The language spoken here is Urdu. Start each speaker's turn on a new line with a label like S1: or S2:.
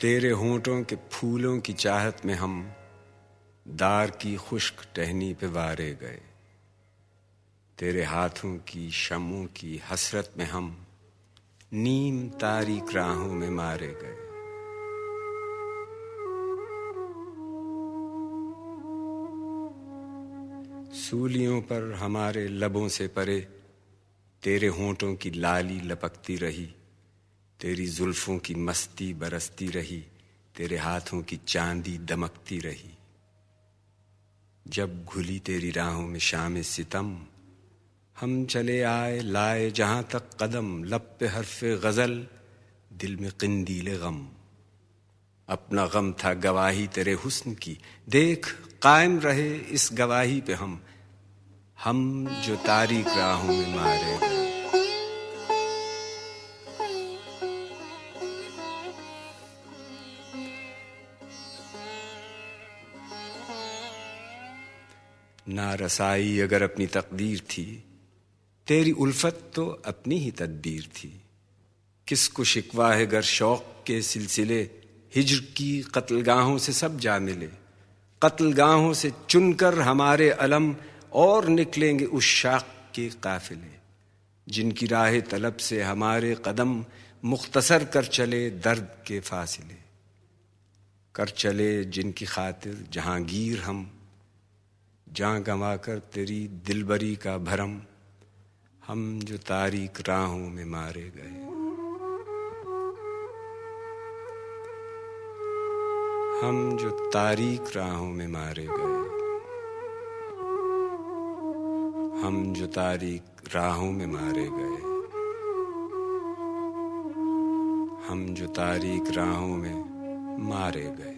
S1: تیرے ہونٹوں کے پھولوں کی چاہت میں ہم دار کی خشک ٹہنی پہ وارے گئے۔ تیرے ہاتھوں کی شموں کی حسرت میں ہم نیم تاریک راہوں میں مارے گئے۔ سولیوں پر ہمارے لبوں سے پرے، تیرے ہونٹوں کی لالی لپکتی رہی۔ تیری زلفوں کی مستی برستی رہی، تیرے ہاتھوں کی چاندی دمکتی رہی۔ جب گھلی تیری راہوں میں شام ستم، ہم چلے آئے لائے جہاں تک قدم، لب پہ حرف غزل، دل میں قندیل غم۔ اپنا غم تھا گواہی تیرے حسن کی۔ دیکھ، قائم رہے اس گواہی پہ ہم۔ ہم جو تاریخ راہوں میں مارے۔ گئے نہ رسائی اگر اپنی تقدیر تھی، تیری الفت تو اپنی ہی تدبیر تھی۔ کس کو شکوا ہے گر شوق کے سلسلے، ہجر کی قتل گاہوں سے سب جا ملے۔ قتل گاہوں سے چن کر ہمارے علم اور نکلیں گے اس شاخ کے قافلے۔ جن کی راہ طلب سے ہمارے قدم مختصر کر چلے درد کے فاصلے۔ کر چلے جن کی خاطر جہانگیر ہم۔ جاں گنوا کر تیری دلبری کا بھرم، ہم جو تاریخ راہوں میں مارے گئے۔ ہم جو تاریخ راہوں میں مارے گئے۔ ہم جو تاریخ راہوں میں مارے گئے۔ ہم جو تاریخ راہوں میں مارے گئے۔